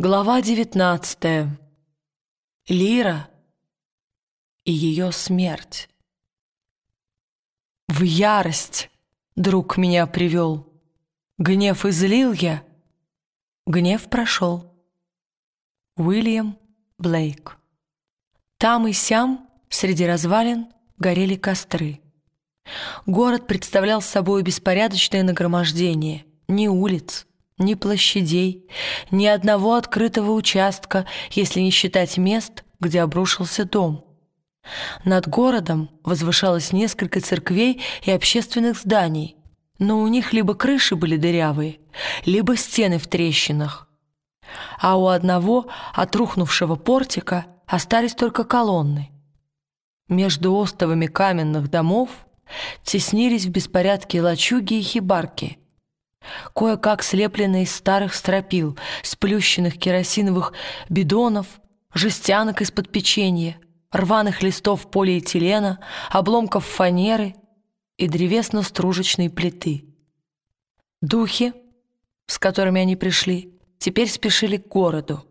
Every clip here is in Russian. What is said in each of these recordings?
Глава девятнадцатая. Лира и ее смерть. В ярость друг меня привел. Гнев излил я, гнев прошел. Уильям Блейк. Там и сям, среди развалин, горели костры. Город представлял собой беспорядочное нагромождение ни улиц, ни площадей, ни одного открытого участка, если не считать мест, где обрушился дом. Над городом возвышалось несколько церквей и общественных зданий, но у них либо крыши были дырявые, либо стены в трещинах. А у одного от рухнувшего портика остались только колонны. Между остовами каменных домов теснились в беспорядке лачуги и хибарки – кое-как слепленные из старых стропил, сплющенных керосиновых бидонов, жестянок из-под печенья, рваных листов полиэтилена, обломков фанеры и древесно-стружечной плиты. Духи, с которыми они пришли, теперь спешили к городу.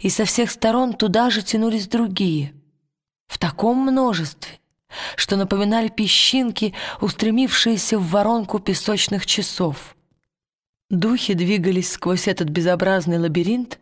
И со всех сторон туда же тянулись другие, в таком множестве, что напоминали песчинки, устремившиеся в воронку песочных часов. Духи двигались сквозь этот безобразный лабиринт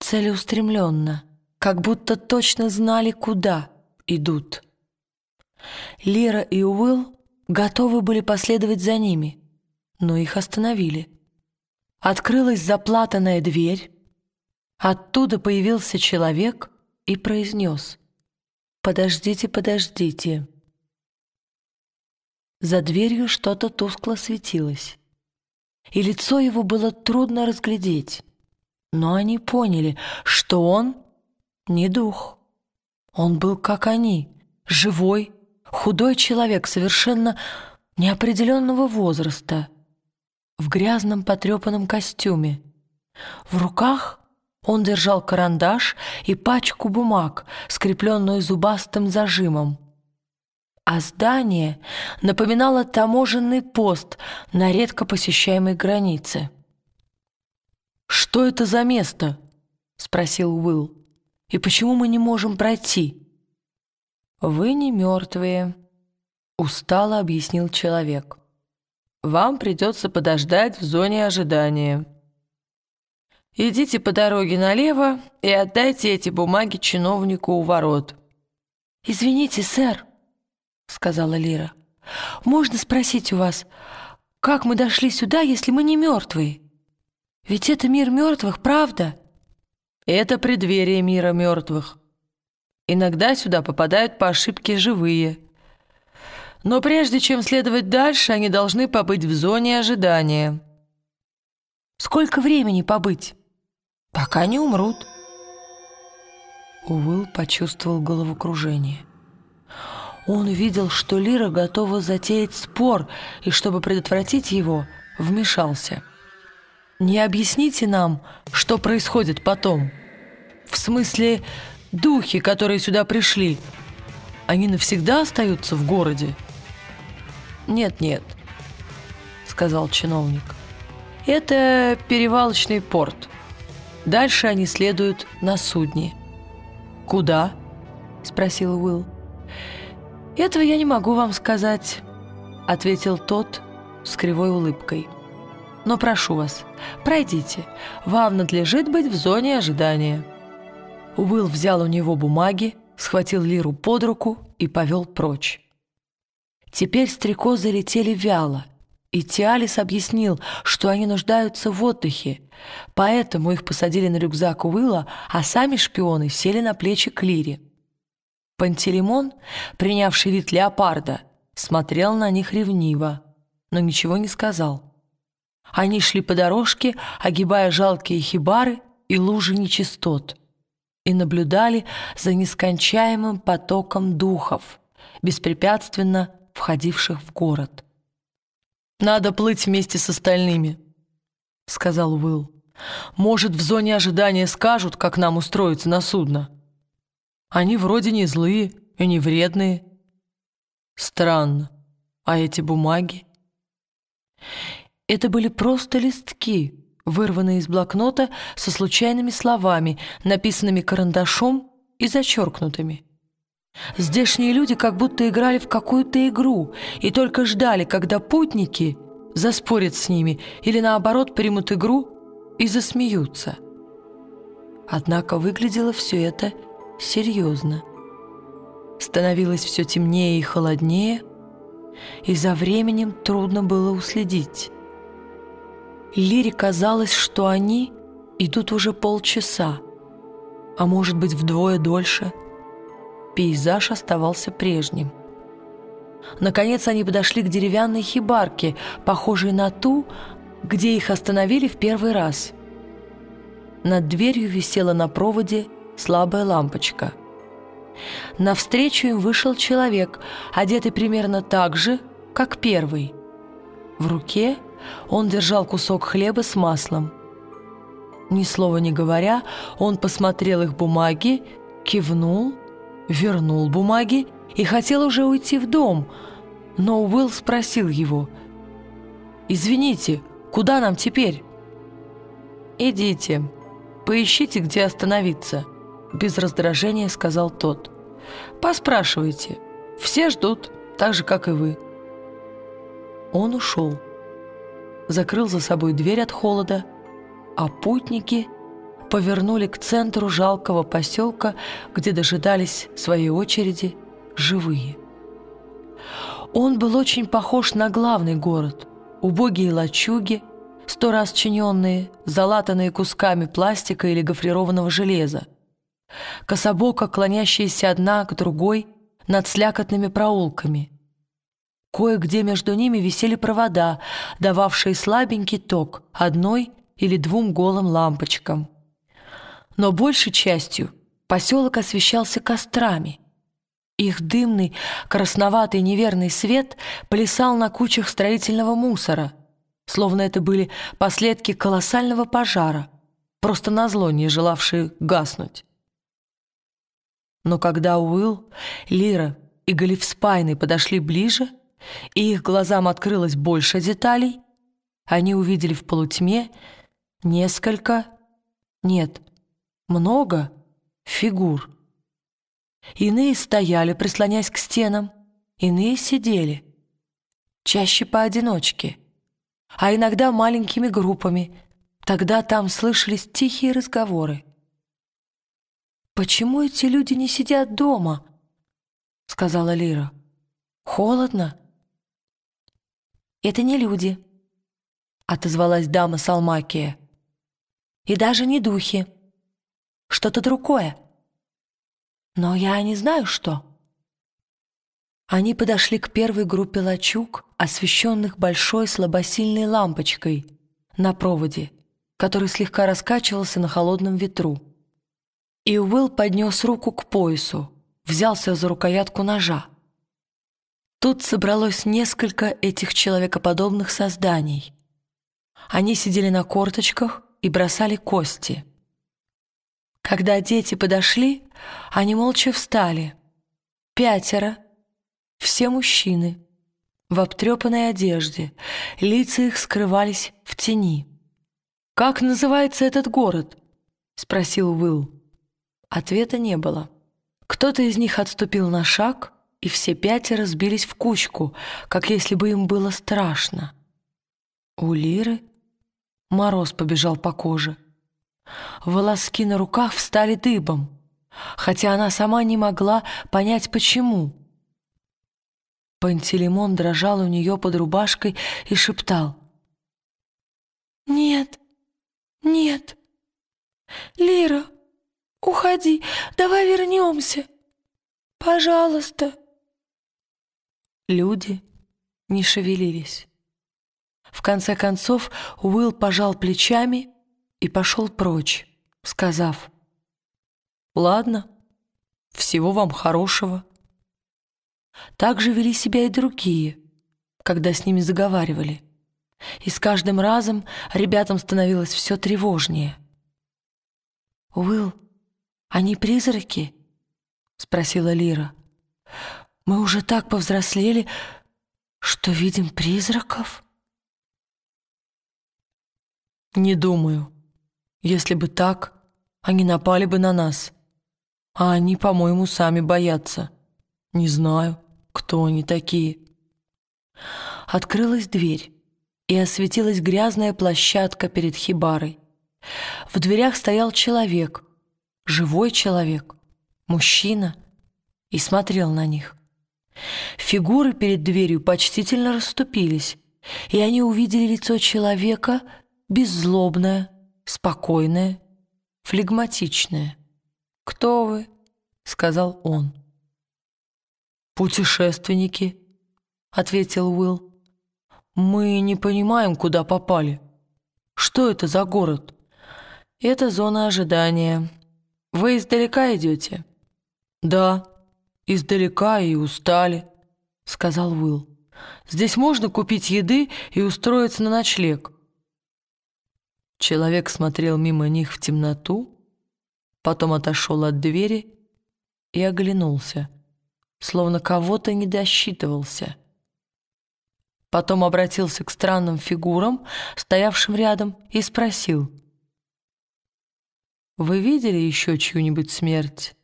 целеустремленно, как будто точно знали, куда идут. Лера и Уилл готовы были последовать за ними, но их остановили. Открылась заплатанная дверь, оттуда появился человек и произнес — «Подождите, подождите». За дверью что-то тускло светилось, и лицо его было трудно разглядеть. Но они поняли, что он не дух. Он был как они, живой, худой человек, совершенно неопределенного возраста, в грязном потрепанном костюме. В руках он держал карандаш и пачку бумаг, скрепленную зубастым зажимом. А здание напоминало таможенный пост на редко посещаемой границе. «Что это за место?» — спросил Уилл. «И почему мы не можем пройти?» «Вы не мертвые», — устало объяснил человек. «Вам придется подождать в зоне ожидания». Идите по дороге налево и отдайте эти бумаги чиновнику у ворот». «Извините, сэр», — сказала Лира. «Можно спросить у вас, как мы дошли сюда, если мы не мертвые? Ведь это мир мертвых, правда?» «Это преддверие мира мертвых. Иногда сюда попадают по ошибке живые. Но прежде чем следовать дальше, они должны побыть в зоне ожидания». «Сколько времени побыть?» пока не умрут. Уилл почувствовал головокружение. Он видел, что Лира готова затеять спор, и чтобы предотвратить его, вмешался. «Не объясните нам, что происходит потом? В смысле, духи, которые сюда пришли, они навсегда остаются в городе?» «Нет-нет», — сказал чиновник. «Это перевалочный порт. Дальше они следуют на судне. «Куда?» — спросил Уилл. «Этого я не могу вам сказать», — ответил тот с кривой улыбкой. «Но прошу вас, пройдите. Вам надлежит быть в зоне ожидания». Уилл взял у него бумаги, схватил Лиру под руку и повел прочь. Теперь стрекозы летели вяло, и Тиалис объяснил, что они нуждаются в отдыхе, поэтому их посадили на рюкзак Уилла, а сами шпионы сели на плечи Клири. Пантелеймон, принявший вид леопарда, смотрел на них ревниво, но ничего не сказал. Они шли по дорожке, огибая жалкие хибары и лужи нечистот, и наблюдали за нескончаемым потоком духов, беспрепятственно входивших в город. «Надо плыть вместе с остальными», — сказал Уилл. «Может, в зоне ожидания скажут, как нам устроиться на судно? Они вроде не злые и не вредные». «Странно. А эти бумаги?» Это были просто листки, вырванные из блокнота со случайными словами, написанными карандашом и зачеркнутыми. Здешние люди как будто играли в какую-то игру и только ждали, когда путники заспорят с ними или наоборот примут игру и засмеются. Однако выглядело все это серьезно. Становилось все темнее и холоднее, и за временем трудно было уследить. Лире казалось, что они идут уже полчаса, а может быть вдвое дольше. Пейзаж оставался прежним. Наконец они подошли к деревянной хибарке, похожей на ту, где их остановили в первый раз. Над дверью висела на проводе слабая лампочка. Навстречу им вышел человек, одетый примерно так же, как первый. В руке он держал кусок хлеба с маслом. Ни слова не говоря, он посмотрел их бумаги, кивнул, вернул бумаги и хотел уже уйти в дом, но Уилл спросил его, «Извините, куда нам теперь?» «Идите, поищите, где остановиться», — без раздражения сказал тот. «Поспрашивайте, все ждут, так же, как и вы». Он ушел, закрыл за собой дверь от холода, а путники повернули к центру жалкого поселка, где дожидались своей очереди живые. Он был очень похож на главный город. Убогие лачуги, сто раз чиненные, залатанные кусками пластика или гофрированного железа. Кособоко клонящиеся одна к другой над слякотными проулками. Кое-где между ними висели провода, дававшие слабенький ток одной или двум голым лампочкам. Но большей частью поселок освещался кострами, их дымный, красноватый неверный свет плясал на кучах строительного мусора, словно это были последки колоссального пожара, просто назло не желавшие гаснуть. Но когда Уилл, Лира и Галифспайны подошли ближе, и их глазам открылось больше деталей, они увидели в полутьме несколько, нет, много фигур. Иные стояли, прислонясь к стенам, иные сидели, чаще поодиночке, а иногда маленькими группами. Тогда там слышались тихие разговоры. «Почему эти люди не сидят дома?» — сказала Лира. «Холодно?» «Это не люди», — отозвалась дама Салмакия. «И даже не духи. Что-то другое». Но я не знаю, что. Они подошли к первой группе лачуг, освещенных большой слабосильной лампочкой на проводе, который слегка раскачивался на холодном ветру. И Уилл поднес руку к поясу, взялся за рукоятку ножа. Тут собралось несколько этих человекоподобных созданий. Они сидели на корточках и бросали кости — когда дети подошли, они молча встали. Пятеро, все мужчины, в обтрепанной одежде, лица их скрывались в тени. «Как называется этот город?» — спросил Уилл. Ответа не было. Кто-то из них отступил на шаг, и все пятеро сбились в кучку, как если бы им было страшно. У Лиры мороз побежал по коже. Волоски на руках встали дыбом, хотя она сама не могла понять, почему. Пантелеймон дрожал у нее под рубашкой и шептал. «Нет, нет, Лира, уходи, давай вернемся, пожалуйста». Люди не шевелились. В конце концов Уилл пожал плечами и пошел прочь, сказав, «Ладно, всего вам хорошего». Так же вели себя и другие, когда с ними заговаривали. И с каждым разом ребятам становилось все тревожнее. «Уилл, они призраки?» — спросила Лира. «Мы уже так повзрослели, что видим призраков?» «Не думаю. Если бы так, они напали бы на нас. А они, по-моему, сами боятся. Не знаю, кто они такие». Открылась дверь, и осветилась грязная площадка перед хибарой. В дверях стоял человек, живой человек, мужчина, и смотрел на них. Фигуры перед дверью почтительно расступились, и они увидели лицо человека беззлобное, спокойное, флегматичное. «Кто вы?» — сказал он. «Путешественники», — ответил Уилл. «Мы не понимаем, куда попали. Что это за город?» «Это зона ожидания. Вы издалека идете?» «Да, издалека и устали», — сказал Уилл. «Здесь можно купить еды и устроиться на ночлег». Человек смотрел мимо них в темноту, потом отошел от двери и оглянулся, словно кого-то не. Потом обратился к странным фигурам, стоявшим рядом, и спросил. «Вы видели еще чью-нибудь смерть?»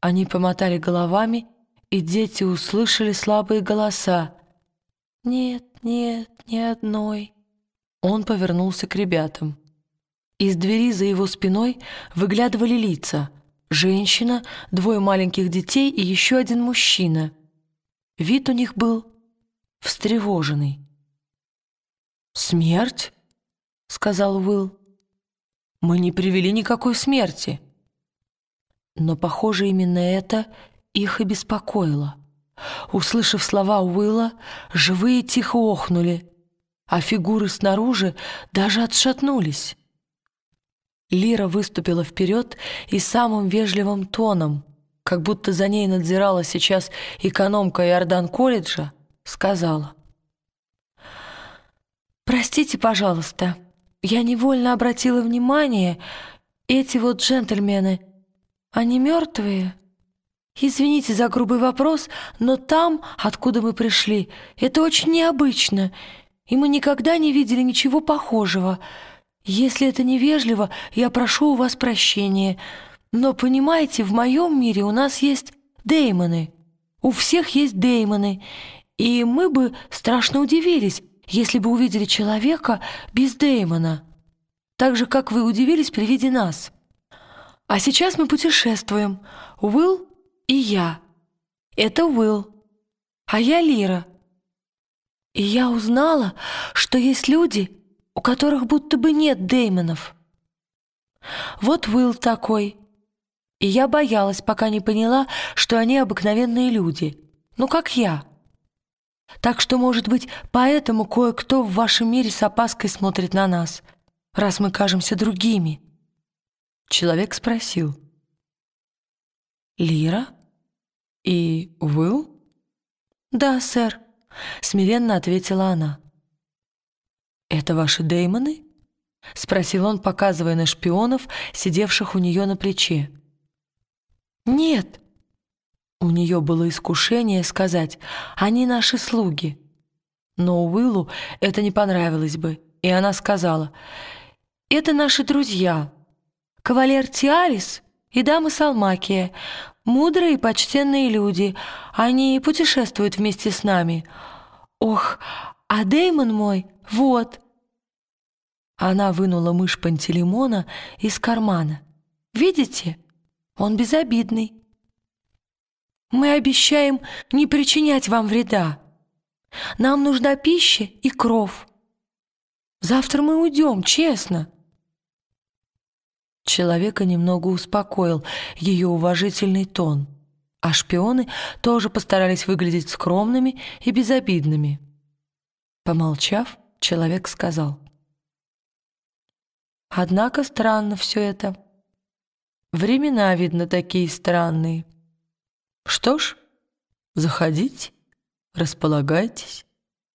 Они помотали головами, и дети услышали слабые голоса. «Нет, нет, ни одной». Он повернулся к ребятам. Из двери за его спиной выглядывали лица. Женщина, двое маленьких детей и еще один мужчина. Вид у них был встревоженный. «Смерть?» — сказал Уилл. «Мы не привели никакой смерти». Но, похоже, именно это их и беспокоило. Услышав слова Уилла, живые тихо охнули, а фигуры снаружи даже отшатнулись. Лира выступила вперед и самым вежливым тоном, как будто за ней надзирала сейчас экономка Иордан-колледжа, сказала. «Простите, пожалуйста, я невольно обратила внимание, эти вот джентльмены, они мертвые?» «Извините за грубый вопрос, но там, откуда мы пришли, это очень необычно, и мы никогда не видели ничего похожего. Если это невежливо, я прошу у вас прощения. Но, понимаете, в моем мире у нас есть деймоны. У всех есть деймоны, и мы бы страшно удивились, если бы увидели человека без деймона, так же, как вы удивились при виде нас. А сейчас мы путешествуем, Уилл и я. Это Уилл, а я Лира. И я узнала, что есть люди, у которых будто бы нет деймонов. Вот Уилл такой. И я боялась, пока не поняла, что они обыкновенные люди, ну, как я. Так что, может быть, поэтому кое-кто в вашем мире с опаской смотрит на нас, раз мы кажемся другими. Человек спросил. «Лира? И Уилл?» «Да, сэр», — смиренно ответила она. «Это ваши деймоны?» — спросил он, показывая на шпионов, сидевших у нее на плече. «Нет», у нее было искушение сказать «они наши слуги». Но Уиллу это не понравилось бы, и она сказала «это наши друзья, кавалер Тиалис и дама Салмакия, мудрые и почтенные люди, они путешествуют вместе с нами. Ох, а Деймон мой, вот». Она вынула мышь Пантелеймона из кармана. «Видите? Он безобидный». Мы обещаем не причинять вам вреда. Нам нужна пища и кров. Завтра мы уйдем, честно». Человека немного успокоил ее уважительный тон, а шпионы тоже постарались выглядеть скромными и безобидными. Помолчав, человек сказал. «Однако странно все это. Времена, видно, такие странные». Что ж, заходите, располагайтесь.